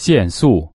限速。